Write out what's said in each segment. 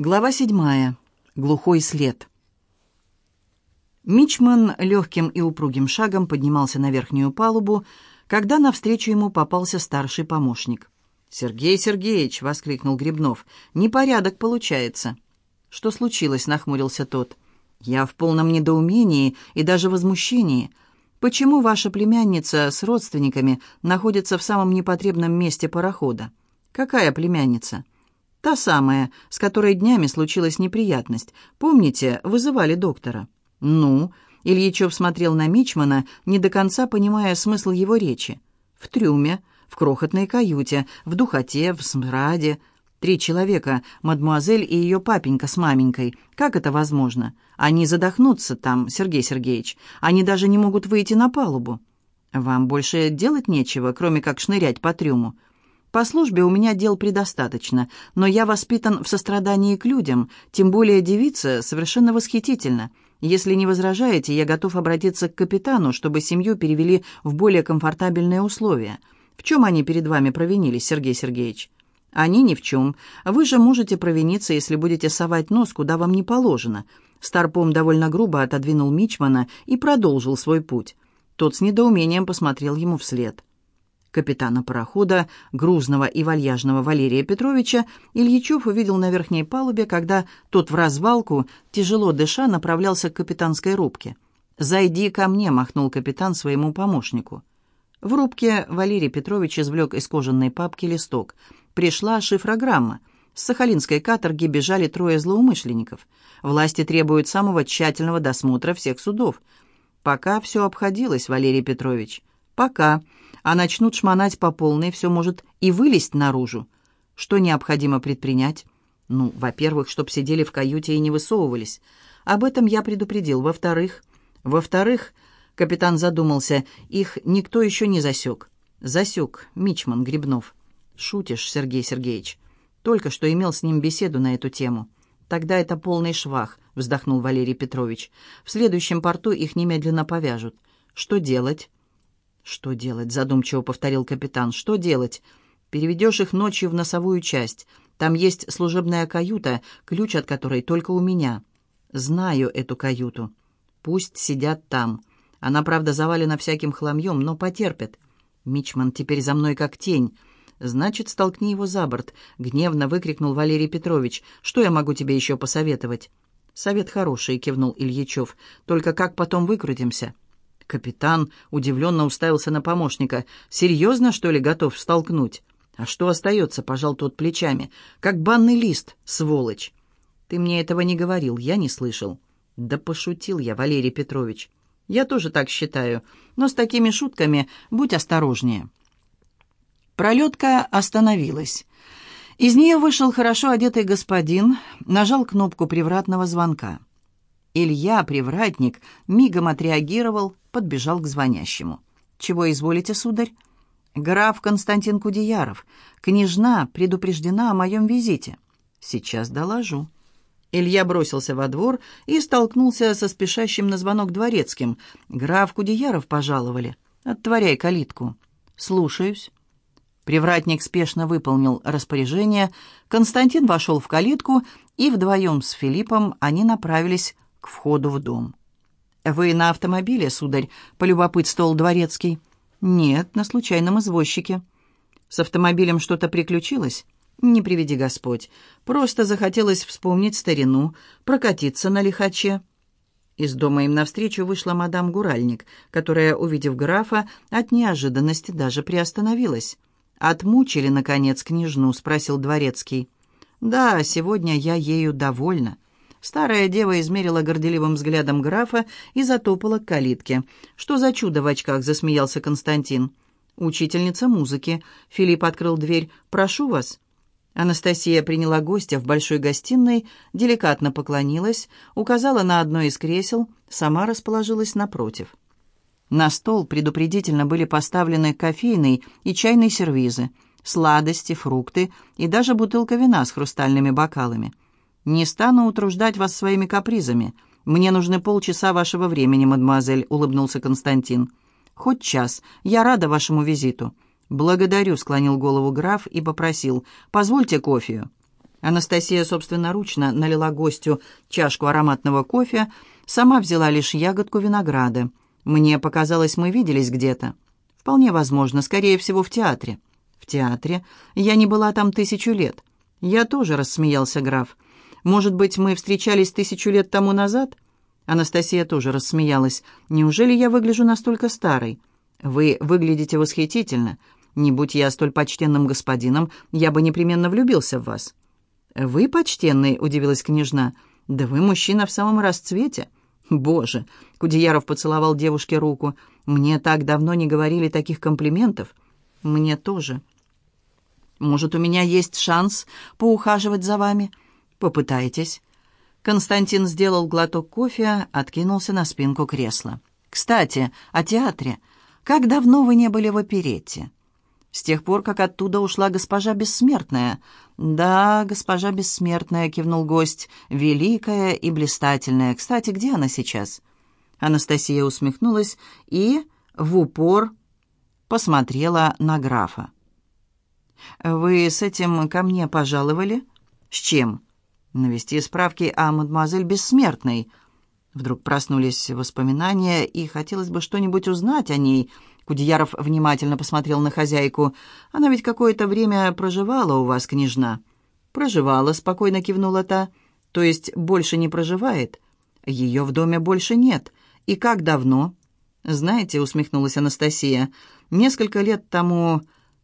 Глава седьмая. Глухой след. Мичман легким и упругим шагом поднимался на верхнюю палубу, когда навстречу ему попался старший помощник. «Сергей Сергеевич!» — воскликнул Грибнов. «Непорядок получается». «Что случилось?» — нахмурился тот. «Я в полном недоумении и даже возмущении. Почему ваша племянница с родственниками находится в самом непотребном месте парохода? Какая племянница?» Та самая, с которой днями случилась неприятность. Помните, вызывали доктора?» «Ну?» — Ильичев смотрел на Мичмана, не до конца понимая смысл его речи. «В трюме, в крохотной каюте, в духоте, в смраде. Три человека, мадмуазель и ее папенька с маменькой. Как это возможно? Они задохнутся там, Сергей Сергеевич. Они даже не могут выйти на палубу. Вам больше делать нечего, кроме как шнырять по трюму. По службе у меня дел предостаточно, но я воспитан в сострадании к людям, тем более девица совершенно восхитительна. Если не возражаете, я готов обратиться к капитану, чтобы семью перевели в более комфортабельные условия. В чем они перед вами провинились, Сергей Сергеевич? Они ни в чем. Вы же можете провиниться, если будете совать нос, куда вам не положено. Старпом довольно грубо отодвинул Мичмана и продолжил свой путь. Тот с недоумением посмотрел ему вслед капитана парохода, грузного и вальяжного Валерия Петровича, Ильичев увидел на верхней палубе, когда тот в развалку, тяжело дыша, направлялся к капитанской рубке. «Зайди ко мне», — махнул капитан своему помощнику. В рубке Валерий Петрович извлек из кожаной папки листок. Пришла шифрограмма. С сахалинской каторги бежали трое злоумышленников. Власти требуют самого тщательного досмотра всех судов. Пока все обходилось, Валерий Петрович. Пока а начнут шмонать по полной, все может и вылезть наружу. Что необходимо предпринять? Ну, во-первых, чтоб сидели в каюте и не высовывались. Об этом я предупредил. Во-вторых... Во-вторых, капитан задумался, их никто еще не засек. Засек Мичман Грибнов. Шутишь, Сергей Сергеевич. Только что имел с ним беседу на эту тему. Тогда это полный швах, вздохнул Валерий Петрович. В следующем порту их немедленно повяжут. Что делать? «Что делать?» — задумчиво повторил капитан. «Что делать? Переведешь их ночью в носовую часть. Там есть служебная каюта, ключ от которой только у меня. Знаю эту каюту. Пусть сидят там. Она, правда, завалена всяким хламьем, но потерпят. Мичман теперь за мной как тень. Значит, столкни его за борт», — гневно выкрикнул Валерий Петрович. «Что я могу тебе еще посоветовать?» «Совет хороший», — кивнул Ильичев. «Только как потом выкрутимся?» Капитан удивленно уставился на помощника. «Серьезно, что ли, готов столкнуть?» «А что остается?» — пожал тот плечами. «Как банный лист, сволочь!» «Ты мне этого не говорил, я не слышал». «Да пошутил я, Валерий Петрович. Я тоже так считаю, но с такими шутками будь осторожнее». Пролетка остановилась. Из нее вышел хорошо одетый господин, нажал кнопку привратного звонка. Илья, привратник, мигом отреагировал, подбежал к звонящему. «Чего изволите, сударь?» «Граф Константин Кудеяров. Княжна предупреждена о моем визите». «Сейчас доложу». Илья бросился во двор и столкнулся со спешащим на звонок дворецким. «Граф Кудеяров пожаловали. Отворяй калитку». «Слушаюсь». Привратник спешно выполнил распоряжение. Константин вошел в калитку, и вдвоем с Филиппом они направились к входу в дом. «Вы на автомобиле, сударь?» — полюбопытствовал дворецкий. «Нет, на случайном извозчике». «С автомобилем что-то приключилось?» «Не приведи Господь. Просто захотелось вспомнить старину, прокатиться на лихаче». Из дома им навстречу вышла мадам Гуральник, которая, увидев графа, от неожиданности даже приостановилась. «Отмучили, наконец, княжну?» — спросил дворецкий. «Да, сегодня я ею довольна». Старая дева измерила горделивым взглядом графа и затопала к калитке. «Что за чудо в очках?» — засмеялся Константин. «Учительница музыки». Филипп открыл дверь. «Прошу вас». Анастасия приняла гостя в большой гостиной, деликатно поклонилась, указала на одно из кресел, сама расположилась напротив. На стол предупредительно были поставлены кофейный и чайный сервизы, сладости, фрукты и даже бутылка вина с хрустальными бокалами – «Не стану утруждать вас своими капризами. Мне нужны полчаса вашего времени, мадемуазель», — улыбнулся Константин. «Хоть час. Я рада вашему визиту». «Благодарю», — склонил голову граф и попросил. «Позвольте кофею». Анастасия собственноручно налила гостю чашку ароматного кофе, сама взяла лишь ягодку винограда. Мне показалось, мы виделись где-то. Вполне возможно, скорее всего, в театре. В театре? Я не была там тысячу лет. Я тоже рассмеялся граф. Может быть, мы встречались тысячу лет тому назад? Анастасия тоже рассмеялась. Неужели я выгляжу настолько старой? Вы выглядите восхитительно. Не будь я столь почтенным господином, я бы непременно влюбился в вас. «Вы почтенный?» — удивилась княжна. «Да вы мужчина в самом расцвете». «Боже!» — Кудеяров поцеловал девушке руку. «Мне так давно не говорили таких комплиментов». «Мне тоже». «Может, у меня есть шанс поухаживать за вами?» «Попытайтесь». Константин сделал глоток кофе, откинулся на спинку кресла. «Кстати, о театре. Как давно вы не были в оперетте?» «С тех пор, как оттуда ушла госпожа Бессмертная». «Да, госпожа Бессмертная», — кивнул гость, — «великая и блистательная. Кстати, где она сейчас?» Анастасия усмехнулась и в упор посмотрела на графа. «Вы с этим ко мне пожаловали?» «С чем?» «Навести справки о мадемуазель Бессмертной». Вдруг проснулись воспоминания, и хотелось бы что-нибудь узнать о ней. Кудеяров внимательно посмотрел на хозяйку. «Она ведь какое-то время проживала у вас, княжна». «Проживала», — спокойно кивнула та. «То есть больше не проживает?» «Ее в доме больше нет. И как давно?» «Знаете», — усмехнулась Анастасия, — «несколько лет тому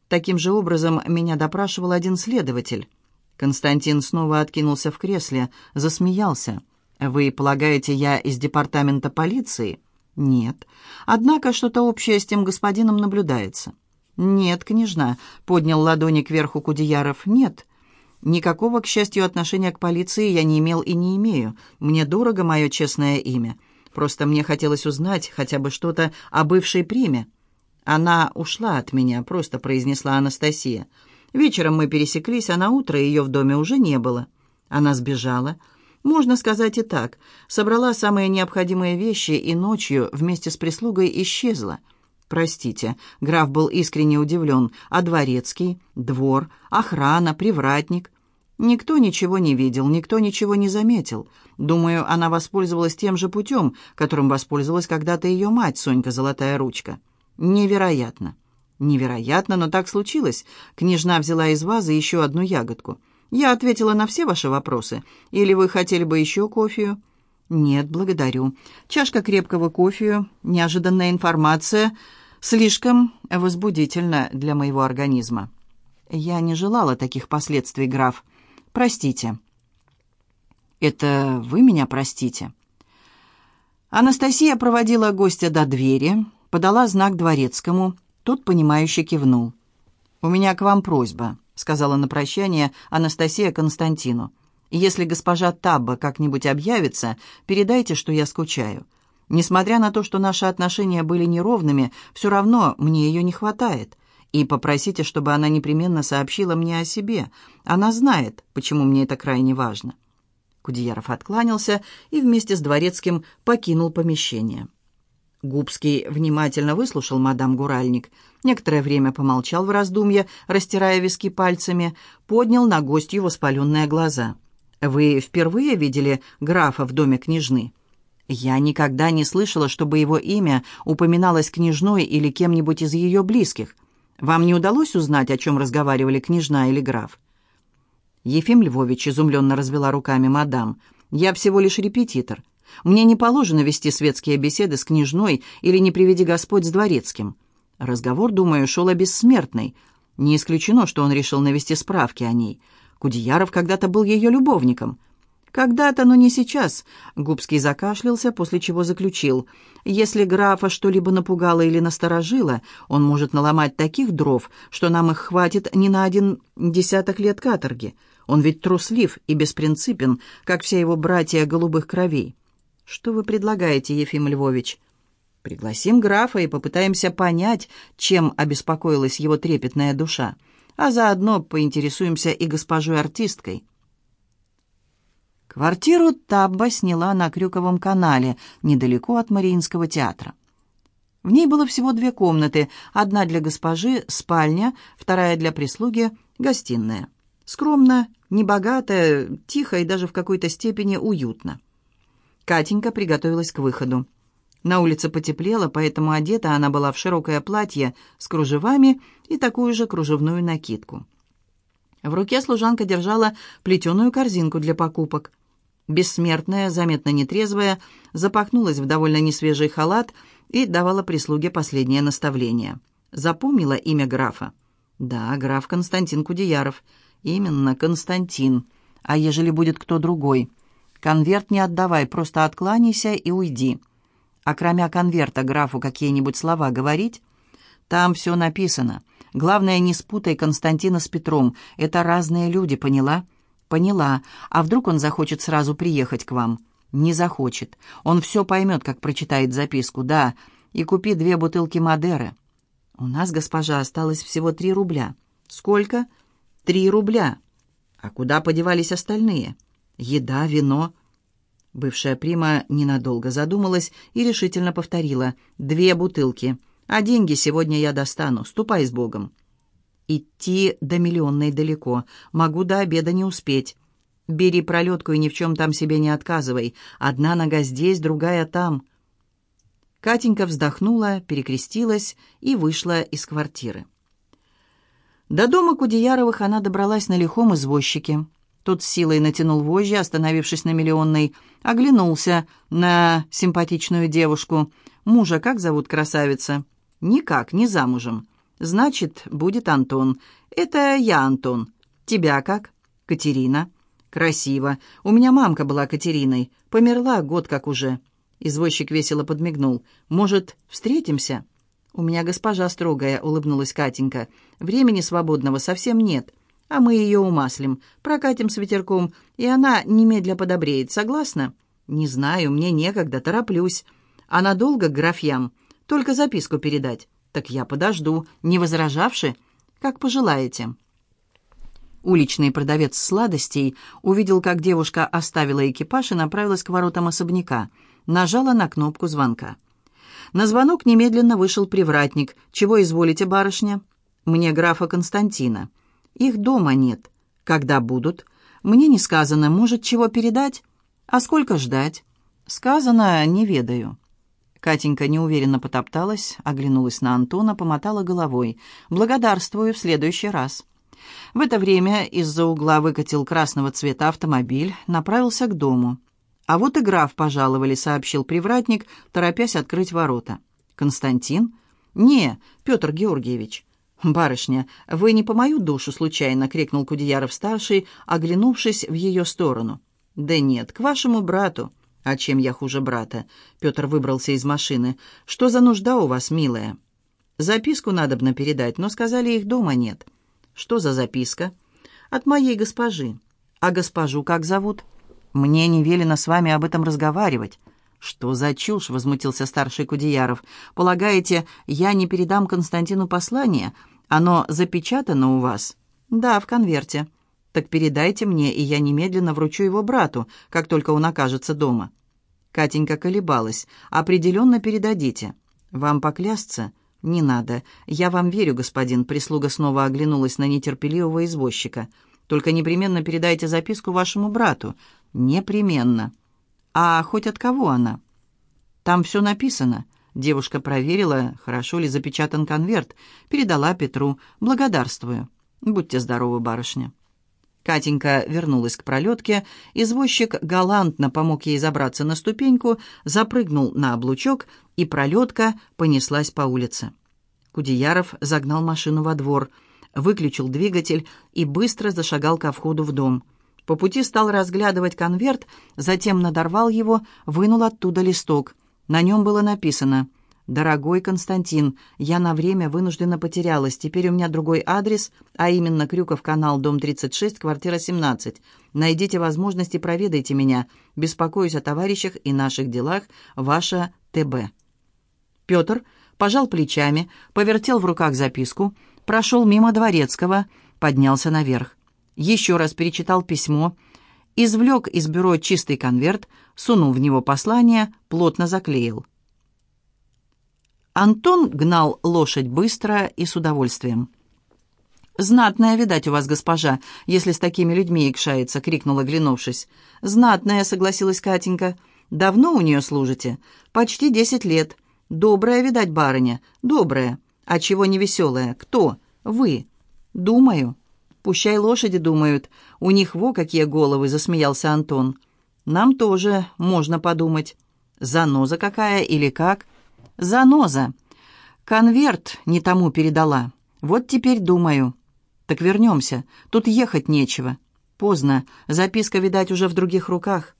таким же образом меня допрашивал один следователь». Константин снова откинулся в кресле, засмеялся. «Вы полагаете, я из департамента полиции?» «Нет. Однако что-то общее с тем господином наблюдается». «Нет, княжна», — поднял ладони кверху Кудеяров. «Нет. Никакого, к счастью, отношения к полиции я не имел и не имею. Мне дорого мое честное имя. Просто мне хотелось узнать хотя бы что-то о бывшей приме». «Она ушла от меня», — просто произнесла Анастасия. «Вечером мы пересеклись, а на утро ее в доме уже не было. Она сбежала». Можно сказать и так. Собрала самые необходимые вещи и ночью вместе с прислугой исчезла. Простите, граф был искренне удивлен. А дворецкий, двор, охрана, привратник? Никто ничего не видел, никто ничего не заметил. Думаю, она воспользовалась тем же путем, которым воспользовалась когда-то ее мать, Сонька Золотая Ручка. Невероятно. Невероятно, но так случилось. Княжна взяла из вазы еще одну ягодку — я ответила на все ваши вопросы. Или вы хотели бы еще кофею?» «Нет, благодарю. Чашка крепкого кофею, неожиданная информация, слишком возбудительна для моего организма». «Я не желала таких последствий, граф. Простите». «Это вы меня простите?» Анастасия проводила гостя до двери, подала знак дворецкому. Тот, понимающе кивнул. «У меня к вам просьба. — сказала на прощание Анастасия Константину. «Если госпожа Табба как-нибудь объявится, передайте, что я скучаю. Несмотря на то, что наши отношения были неровными, все равно мне ее не хватает. И попросите, чтобы она непременно сообщила мне о себе. Она знает, почему мне это крайне важно». Кудеяров откланялся и вместе с Дворецким покинул помещение. Губский внимательно выслушал мадам Гуральник, некоторое время помолчал в раздумье, растирая виски пальцами, поднял на гостью воспаленные глаза. «Вы впервые видели графа в доме княжны?» «Я никогда не слышала, чтобы его имя упоминалось княжной или кем-нибудь из ее близких. Вам не удалось узнать, о чем разговаривали княжна или граф?» Ефим Львович изумленно развела руками мадам. «Я всего лишь репетитор. Мне не положено вести светские беседы с княжной или, не приведи Господь, с дворецким. Разговор, думаю, шел о бессмертной. Не исключено, что он решил навести справки о ней. Кудеяров когда-то был ее любовником. «Когда-то, но не сейчас», — Губский закашлялся, после чего заключил. «Если графа что-либо напугало или насторожило, он может наломать таких дров, что нам их хватит не на один десяток лет каторги. Он ведь труслив и беспринципен, как все его братья голубых кровей». «Что вы предлагаете, Ефим Львович?» «Пригласим графа и попытаемся понять, чем обеспокоилась его трепетная душа, а заодно поинтересуемся и госпожой-артисткой». Квартиру Табба сняла на Крюковом канале, недалеко от Мариинского театра. В ней было всего две комнаты, одна для госпожи, спальня, вторая для прислуги, гостиная. Скромно, небогато, тихо и даже в какой-то степени уютно. Катенька приготовилась к выходу. На улице потеплело, поэтому одета она была в широкое платье с кружевами и такую же кружевную накидку. В руке служанка держала плетеную корзинку для покупок. Бессмертная, заметно нетрезвая, запахнулась в довольно несвежий халат и давала прислуге последнее наставление. Запомнила имя графа? Да, граф Константин Кудеяров. Именно, Константин. А ежели будет кто другой? Конверт не отдавай, просто откланяйся и уйди. А кроме конверта графу какие-нибудь слова говорить? Там все написано. Главное, не спутай Константина с Петром. Это разные люди, поняла? Поняла. А вдруг он захочет сразу приехать к вам? Не захочет. Он все поймет, как прочитает записку. Да, и купи две бутылки Мадеры. У нас, госпожа, осталось всего три рубля. Сколько? Три рубля. А куда подевались остальные? Еда, вино. Бывшая прима ненадолго задумалась и решительно повторила. «Две бутылки. А деньги сегодня я достану. Ступай с Богом». «Идти до миллионной далеко. Могу до обеда не успеть. Бери пролетку и ни в чем там себе не отказывай. Одна нога здесь, другая там». Катенька вздохнула, перекрестилась и вышла из квартиры. До дома Кудеяровых она добралась на лихом извозчике. Тот силой натянул вожжи, остановившись на миллионной, оглянулся на симпатичную девушку. «Мужа как зовут красавица?» «Никак, не замужем». «Значит, будет Антон. Это я, Антон. Тебя как?» «Катерина». «Красиво. У меня мамка была Катериной. Померла год как уже». Извозчик весело подмигнул. «Может, встретимся?» «У меня госпожа строгая», — улыбнулась Катенька. «Времени свободного совсем нет» а мы ее умаслим, прокатим с ветерком, и она немедля подобреет. Согласна? Не знаю, мне некогда, тороплюсь. А надолго к графьям? Только записку передать. Так я подожду, не возражавши? Как пожелаете». Уличный продавец сладостей увидел, как девушка оставила экипаж и направилась к воротам особняка. Нажала на кнопку звонка. На звонок немедленно вышел привратник. «Чего изволите, барышня?» «Мне графа Константина». Их дома нет. Когда будут? Мне не сказано, может, чего передать? А сколько ждать? Сказано, не ведаю. Катенька неуверенно потопталась, оглянулась на Антона, помотала головой. «Благодарствую в следующий раз». В это время из-за угла выкатил красного цвета автомобиль, направился к дому. «А вот и граф пожаловали», — сообщил привратник, торопясь открыть ворота. «Константин?» «Не, Петр Георгиевич». «Барышня, вы не по мою душу случайно?» — крикнул Кудеяров-старший, оглянувшись в ее сторону. «Да нет, к вашему брату». «А чем я хуже брата?» Петр выбрался из машины. «Что за нужда у вас, милая?» «Записку надобно передать, но сказали, их дома нет». «Что за записка?» «От моей госпожи». «А госпожу как зовут?» «Мне не велено с вами об этом разговаривать». «Что за чушь?» — возмутился старший Кудеяров. «Полагаете, я не передам Константину послание?» Оно запечатано у вас?» «Да, в конверте». «Так передайте мне, и я немедленно вручу его брату, как только он окажется дома». Катенька колебалась. «Определенно передадите». «Вам поклясться?» «Не надо. Я вам верю, господин». Прислуга снова оглянулась на нетерпеливого извозчика. «Только непременно передайте записку вашему брату». «Непременно». «А хоть от кого она?» «Там все написано. Девушка проверила, хорошо ли запечатан конверт, передала Петру. «Благодарствую. Будьте здоровы, барышня». Катенька вернулась к пролетке, извозчик галантно помог ей забраться на ступеньку, запрыгнул на облучок, и пролетка понеслась по улице. Кудеяров загнал машину во двор, выключил двигатель и быстро зашагал ко входу в дом. По пути стал разглядывать конверт, затем надорвал его, вынул оттуда листок — на нем было написано «Дорогой Константин, я на время вынуждена потерялась. Теперь у меня другой адрес, а именно Крюков канал, дом 36, квартира 17. Найдите возможность и проведайте меня. Беспокоюсь о товарищах и наших делах. Ваша ТБ». Петр пожал плечами, повертел в руках записку, прошел мимо Дворецкого, поднялся наверх. Еще раз перечитал письмо – извлек из бюро чистый конверт, сунул в него послание, плотно заклеил. Антон гнал лошадь быстро и с удовольствием. «Знатная, видать, у вас госпожа, если с такими людьми икшается», — крикнула, глянувшись. «Знатная», — согласилась Катенька. «Давно у нее служите?» «Почти десять лет. Добрая, видать, барыня. Добрая. А чего не веселая? Кто? Вы?» «Думаю». «Пущай лошади думают. У них во какие головы», — засмеялся Антон. «Нам тоже можно подумать. Заноза какая или как?» «Заноза. Конверт не тому передала. Вот теперь думаю». «Так вернемся. Тут ехать нечего». «Поздно. Записка, видать, уже в других руках».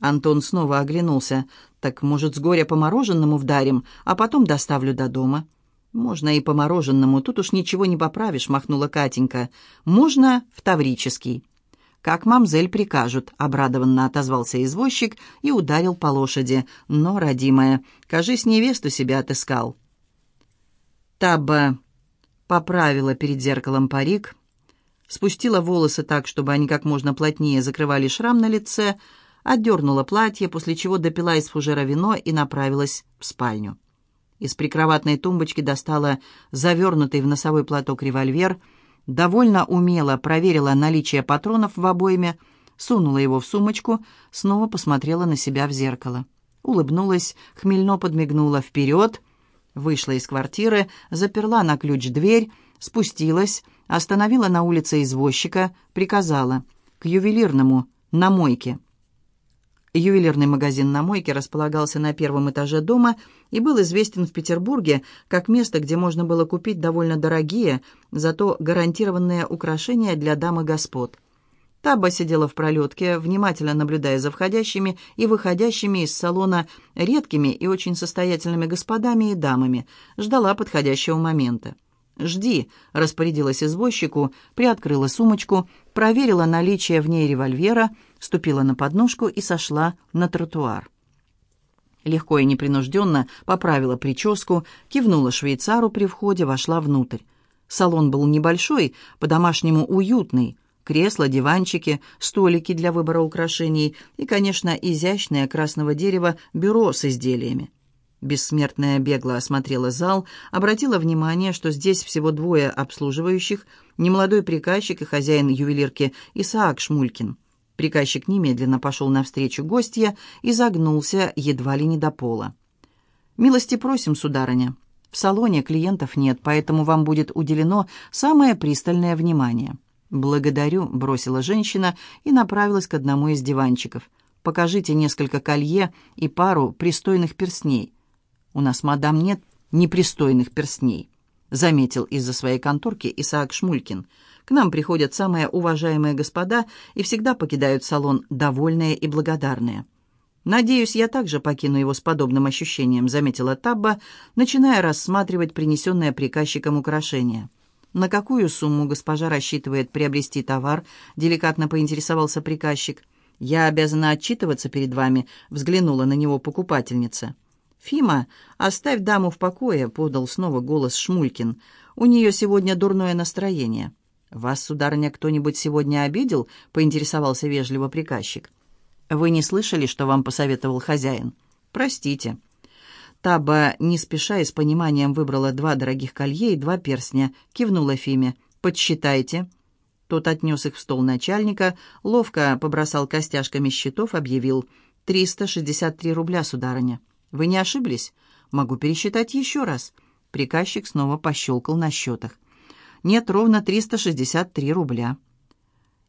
Антон снова оглянулся. «Так, может, с горя по мороженому вдарим, а потом доставлю до дома?» «Можно и по мороженому, тут уж ничего не поправишь», — махнула Катенька. «Можно в Таврический». «Как мамзель прикажут», — обрадованно отозвался извозчик и ударил по лошади. «Но, родимая, кажись, невесту себя отыскал». Табба поправила перед зеркалом парик, спустила волосы так, чтобы они как можно плотнее закрывали шрам на лице, отдернула платье, после чего допила из фужера вино и направилась в спальню. Из прикроватной тумбочки достала завернутый в носовой платок револьвер, довольно умело проверила наличие патронов в обойме, сунула его в сумочку, снова посмотрела на себя в зеркало. Улыбнулась, хмельно подмигнула вперед, Вышла из квартиры, заперла на ключ дверь, спустилась, остановила на улице извозчика, приказала «К ювелирному, на мойке». Ювелирный магазин на мойке располагался на первом этаже дома и был известен в Петербурге как место, где можно было купить довольно дорогие, зато гарантированные украшения для дам и господ. Таба сидела в пролетке, внимательно наблюдая за входящими и выходящими из салона редкими и очень состоятельными господами и дамами, ждала подходящего момента. «Жди», — распорядилась извозчику, приоткрыла сумочку, проверила наличие в ней револьвера, ступила на подножку и сошла на тротуар. Легко и непринужденно поправила прическу, кивнула швейцару при входе, вошла внутрь. Салон был небольшой, по-домашнему уютный, Кресла, диванчики, столики для выбора украшений и, конечно, изящное красного дерева бюро с изделиями. Бессмертная бегло осмотрела зал, обратила внимание, что здесь всего двое обслуживающих, немолодой приказчик и хозяин ювелирки Исаак Шмулькин. Приказчик немедленно пошел навстречу гостья и загнулся едва ли не до пола. «Милости просим, сударыня. В салоне клиентов нет, поэтому вам будет уделено самое пристальное внимание». «Благодарю», — бросила женщина и направилась к одному из диванчиков. «Покажите несколько колье и пару пристойных перстней». «У нас, мадам, нет непристойных перстней», — заметил из-за своей конторки Исаак Шмулькин. «К нам приходят самые уважаемые господа и всегда покидают салон довольные и благодарные». «Надеюсь, я также покину его с подобным ощущением», — заметила Табба, начиная рассматривать принесенное приказчиком украшение. «На какую сумму госпожа рассчитывает приобрести товар?» — деликатно поинтересовался приказчик. «Я обязана отчитываться перед вами», — взглянула на него покупательница. «Фима, оставь даму в покое», — подал снова голос Шмулькин. «У нее сегодня дурное настроение». «Вас, сударыня, кто-нибудь сегодня обидел?» — поинтересовался вежливо приказчик. «Вы не слышали, что вам посоветовал хозяин?» «Простите». Таба, не спеша и с пониманием выбрала два дорогих колье и два перстня, кивнула Фиме. «Подсчитайте». Тот отнес их в стол начальника, ловко побросал костяшками счетов, объявил. «Триста шестьдесят три рубля, сударыня». «Вы не ошиблись?» «Могу пересчитать еще раз». Приказчик снова пощелкал на счетах. «Нет, ровно триста шестьдесят три рубля».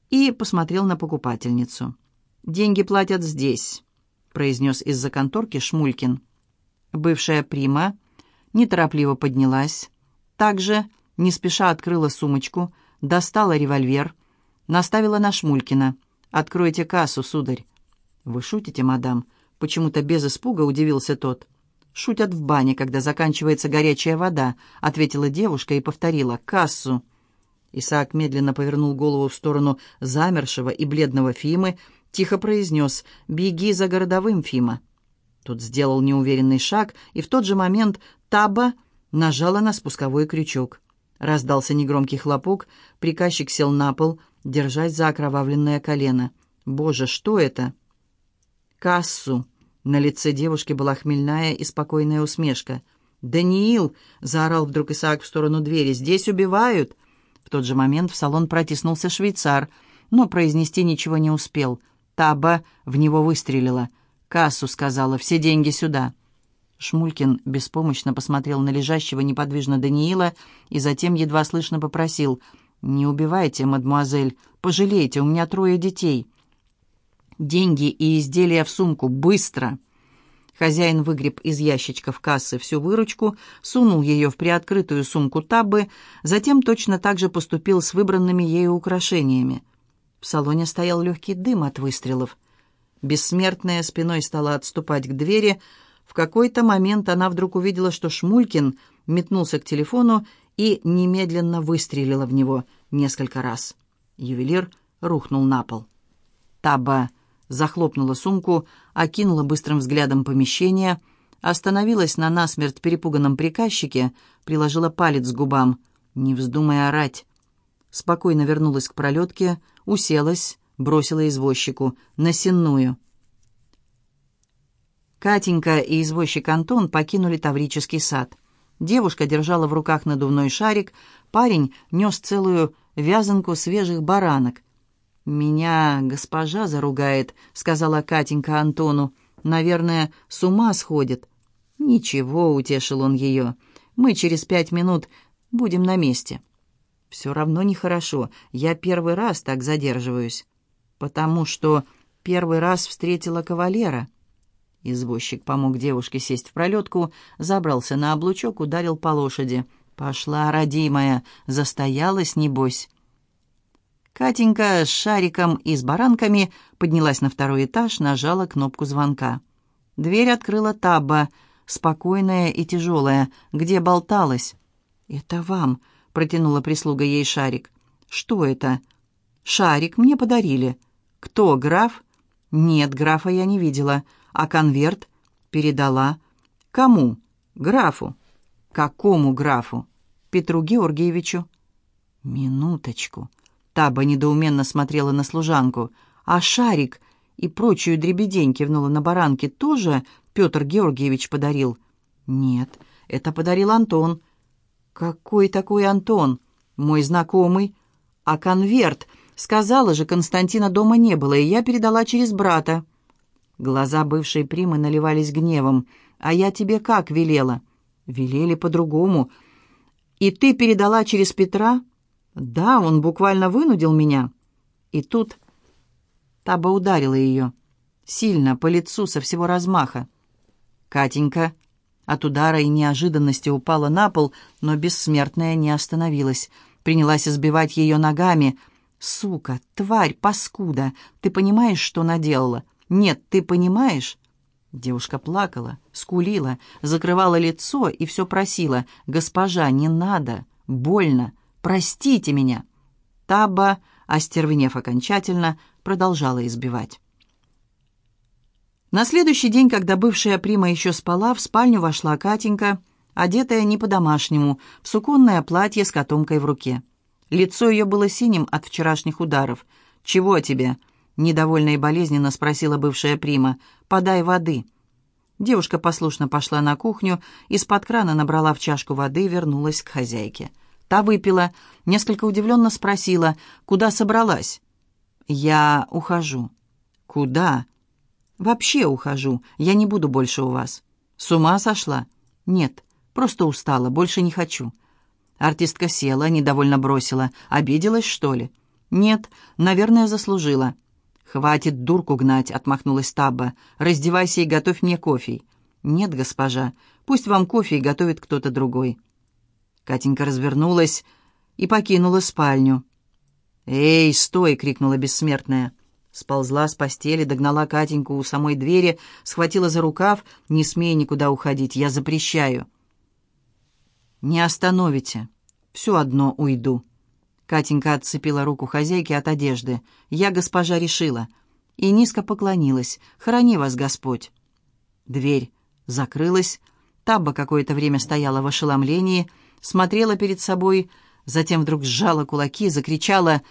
И посмотрел на покупательницу. «Деньги платят здесь», — произнес из-за конторки Шмулькин. Бывшая прима неторопливо поднялась, также не спеша открыла сумочку, достала револьвер, наставила на Шмулькина. «Откройте кассу, сударь». «Вы шутите, мадам?» Почему-то без испуга удивился тот. «Шутят в бане, когда заканчивается горячая вода», — ответила девушка и повторила «кассу». Исаак медленно повернул голову в сторону замершего и бледного Фимы, тихо произнес «Беги за городовым, Фима». Тот сделал неуверенный шаг, и в тот же момент Таба нажала на спусковой крючок. Раздался негромкий хлопок, приказчик сел на пол, держась за окровавленное колено. «Боже, что это?» «Кассу!» На лице девушки была хмельная и спокойная усмешка. «Даниил!» — заорал вдруг Исаак в сторону двери. «Здесь убивают!» В тот же момент в салон протиснулся швейцар, но произнести ничего не успел. Таба в него выстрелила. «Кассу», — сказала, — «все деньги сюда». Шмулькин беспомощно посмотрел на лежащего неподвижно Даниила и затем едва слышно попросил «Не убивайте, мадемуазель, пожалейте, у меня трое детей». «Деньги и изделия в сумку, быстро!» Хозяин выгреб из ящичков кассы всю выручку, сунул ее в приоткрытую сумку табы, затем точно так же поступил с выбранными ею украшениями. В салоне стоял легкий дым от выстрелов. Бессмертная спиной стала отступать к двери. В какой-то момент она вдруг увидела, что Шмулькин метнулся к телефону и немедленно выстрелила в него несколько раз. Ювелир рухнул на пол. Таба захлопнула сумку, окинула быстрым взглядом помещение, остановилась на насмерть перепуганном приказчике, приложила палец к губам. «Не вздумай орать!» Спокойно вернулась к пролетке, уселась, бросила извозчику на сенную. Катенька и извозчик Антон покинули Таврический сад. Девушка держала в руках надувной шарик, парень нес целую вязанку свежих баранок. «Меня госпожа заругает», — сказала Катенька Антону. «Наверное, с ума сходит». «Ничего», — утешил он ее. «Мы через пять минут будем на месте». «Все равно нехорошо. Я первый раз так задерживаюсь». «Потому что первый раз встретила кавалера». Извозчик помог девушке сесть в пролетку, забрался на облучок, ударил по лошади. «Пошла, родимая, застоялась, небось». Катенька с шариком и с баранками поднялась на второй этаж, нажала кнопку звонка. Дверь открыла Табба, спокойная и тяжелая, где болталась. «Это вам», — протянула прислуга ей шарик. «Что это?» «Шарик мне подарили». «Кто, граф?» «Нет, графа я не видела. А конверт?» «Передала». «Кому?» «Графу». «Какому графу?» «Петру Георгиевичу». «Минуточку». Таба недоуменно смотрела на служанку. «А шарик и прочую дребедень кивнула на баранки тоже Петр Георгиевич подарил?» «Нет, это подарил Антон». «Какой такой Антон? Мой знакомый. А конверт? Сказала же, Константина дома не было, и я передала через брата». Глаза бывшей примы наливались гневом. «А я тебе как велела?» «Велели по-другому». «И ты передала через Петра?» «Да, он буквально вынудил меня». И тут Таба ударила ее. Сильно, по лицу, со всего размаха. Катенька от удара и неожиданности упала на пол, но бессмертная не остановилась. Принялась избивать ее ногами. «Сука, тварь, паскуда, ты понимаешь, что наделала? Нет, ты понимаешь?» Девушка плакала, скулила, закрывала лицо и все просила. «Госпожа, не надо, больно, Простите меня!» Таба, остервенев окончательно, продолжала избивать. На следующий день, когда бывшая прима еще спала, в спальню вошла Катенька, одетая не по-домашнему, в суконное платье с котомкой в руке. Лицо ее было синим от вчерашних ударов. «Чего тебе?» — недовольно и болезненно спросила бывшая прима. «Подай воды». Девушка послушно пошла на кухню, из-под крана набрала в чашку воды и вернулась к хозяйке. Та выпила, несколько удивленно спросила, куда собралась. «Я ухожу». «Куда?» «Вообще ухожу. Я не буду больше у вас». «С ума сошла?» «Нет, просто устала, больше не хочу». Артистка села, недовольно бросила. «Обиделась, что ли?» «Нет, наверное, заслужила». «Хватит дурку гнать», — отмахнулась Табба. «Раздевайся и готовь мне кофе». «Нет, госпожа, пусть вам кофе и готовит кто-то другой». Катенька развернулась и покинула спальню. «Эй, стой!» — крикнула бессмертная. Сползла с постели, догнала Катеньку у самой двери, схватила за рукав. «Не смей никуда уходить, я запрещаю». «Не остановите. Все одно уйду». Катенька отцепила руку хозяйки от одежды. «Я, госпожа, решила». И низко поклонилась. «Храни вас, Господь». Дверь закрылась. Табба какое-то время стояла в ошеломлении — смотрела перед собой, затем вдруг сжала кулаки, закричала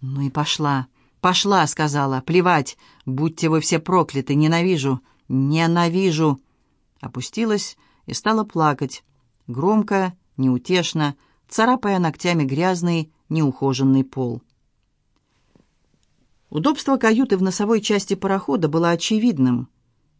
«Ну и пошла, пошла», — сказала, «плевать, будьте вы все прокляты, ненавижу, ненавижу». Опустилась и стала плакать, громко, неутешно, царапая ногтями грязный неухоженный пол. Удобство каюты в носовой части парохода было очевидным.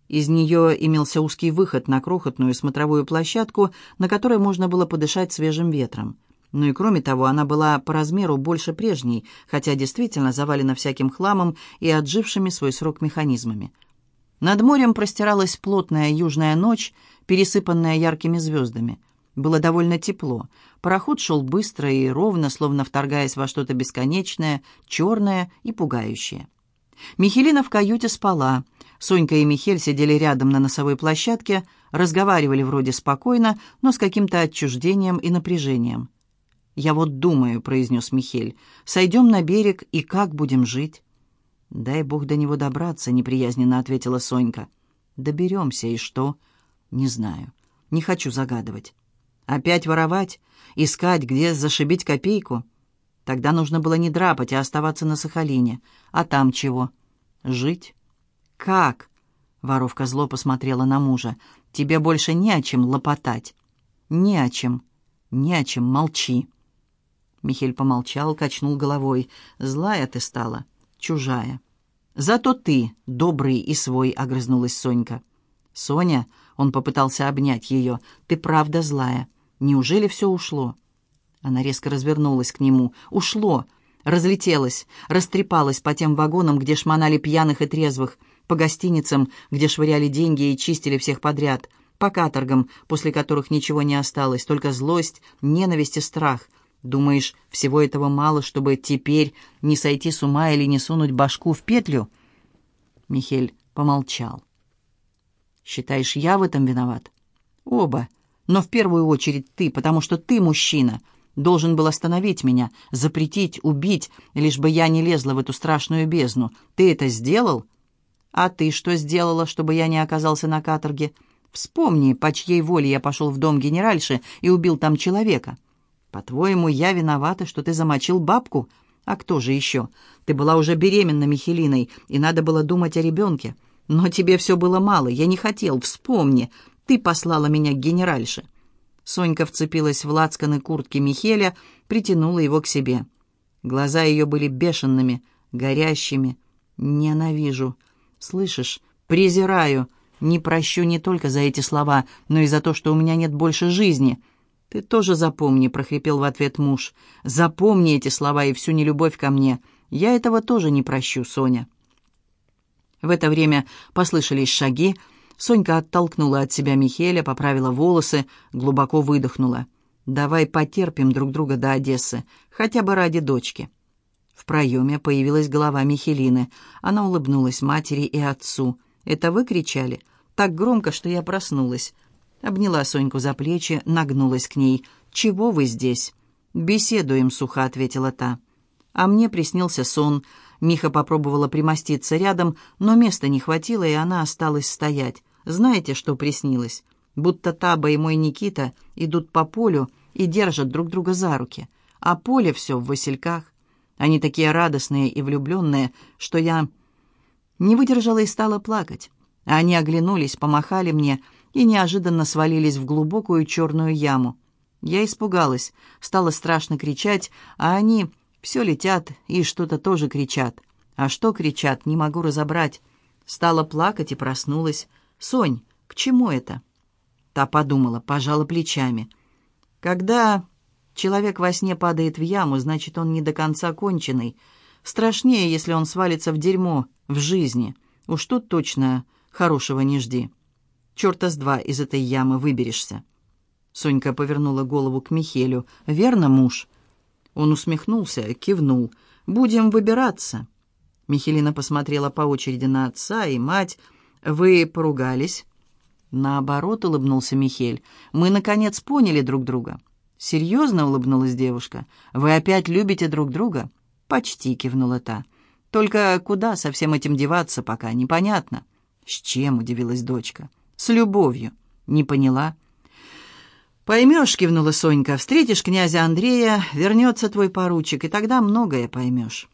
Из нее имелся узкий выход на крохотную смотровую площадку, на которой можно было подышать свежим ветром. Ну и кроме того, она была по размеру больше прежней, хотя действительно завалена всяким хламом и отжившими свой срок механизмами. Над морем простиралась плотная южная ночь, пересыпанная яркими звездами. Было довольно тепло. Пароход шел быстро и ровно, словно вторгаясь во что-то бесконечное, черное и пугающее. Михелина в каюте спала. Сонька и Михель сидели рядом на носовой площадке, разговаривали вроде спокойно, но с каким-то отчуждением и напряжением. «Я вот думаю», — произнес Михель, — «сойдем на берег и как будем жить?» «Дай Бог до него добраться», — неприязненно ответила Сонька. «Доберемся, и что?» «Не знаю. Не хочу загадывать. Опять воровать? Искать, где зашибить копейку?» Тогда нужно было не драпать, а оставаться на Сахалине. А там чего? Жить? Как? Воровка зло посмотрела на мужа. Тебе больше не о чем лопотать. Не о чем. Не о чем. Молчи. Михель помолчал, качнул головой. «Злая ты стала, чужая». «Зато ты, добрый и свой», — огрызнулась Сонька. «Соня», — он попытался обнять ее, — «ты правда злая. Неужели все ушло?» Она резко развернулась к нему. «Ушло!» Разлетелась, растрепалась по тем вагонам, где шмонали пьяных и трезвых, по гостиницам, где швыряли деньги и чистили всех подряд, по каторгам, после которых ничего не осталось, только злость, ненависть и страх — Думаешь, всего этого мало, чтобы теперь не сойти с ума или не сунуть башку в петлю?» Михель помолчал. «Считаешь, я в этом виноват?» «Оба. Но в первую очередь ты, потому что ты мужчина. Должен был остановить меня, запретить, убить, лишь бы я не лезла в эту страшную бездну. Ты это сделал?» «А ты что сделала, чтобы я не оказался на каторге?» «Вспомни, по чьей воле я пошел в дом генеральши и убил там человека». «По-твоему, я виновата, что ты замочил бабку? А кто же еще? Ты была уже беременна Михелиной, и надо было думать о ребенке. Но тебе все было мало, я не хотел, вспомни. Ты послала меня к генеральше». Сонька вцепилась в лацканы куртки Михеля, притянула его к себе. Глаза ее были бешеными, горящими. «Ненавижу. Слышишь? Презираю. Не прощу не только за эти слова, но и за то, что у меня нет больше жизни». «Ты тоже запомни», — прохрипел в ответ муж. «Запомни эти слова и всю нелюбовь ко мне. Я этого тоже не прощу, Соня». В это время послышались шаги. Сонька оттолкнула от себя Михеля, поправила волосы, глубоко выдохнула. «Давай потерпим друг друга до Одессы, хотя бы ради дочки». В проеме появилась голова Михелины. Она улыбнулась матери и отцу. «Это вы кричали?» «Так громко, что я проснулась. Обняла Соньку за плечи, нагнулась к ней. «Чего вы здесь?» «Беседуем», — сухо ответила та. А мне приснился сон. Миха попробовала примоститься рядом, но места не хватило, и она осталась стоять. Знаете, что приснилось? Будто Таба и мой Никита идут по полю и держат друг друга за руки. А поле все в васильках. Они такие радостные и влюбленные, что я не выдержала и стала плакать. Они оглянулись, помахали мне, и неожиданно свалились в глубокую черную яму. Я испугалась, стала страшно кричать, а они все летят и что-то тоже кричат. А что кричат, не могу разобрать. Стала плакать и проснулась. «Сонь, к чему это?» Та подумала, пожала плечами. «Когда человек во сне падает в яму, значит, он не до конца конченый. Страшнее, если он свалится в дерьмо в жизни. Уж тут точно хорошего не жди». Черта с два из этой ямы выберешься». Сонька повернула голову к Михелю. «Верно, муж?» Он усмехнулся, кивнул. «Будем выбираться». Михелина посмотрела по очереди на отца и мать. «Вы поругались?» Наоборот, улыбнулся Михель. «Мы, наконец, поняли друг друга». «Серьезно?» — улыбнулась девушка. «Вы опять любите друг друга?» «Почти», — кивнула та. «Только куда со всем этим деваться, пока непонятно». «С чем?» — удивилась дочка. С любовью. Не поняла. «Поймешь», — кивнула Сонька, — «встретишь князя Андрея, вернется твой поручик, и тогда многое поймешь».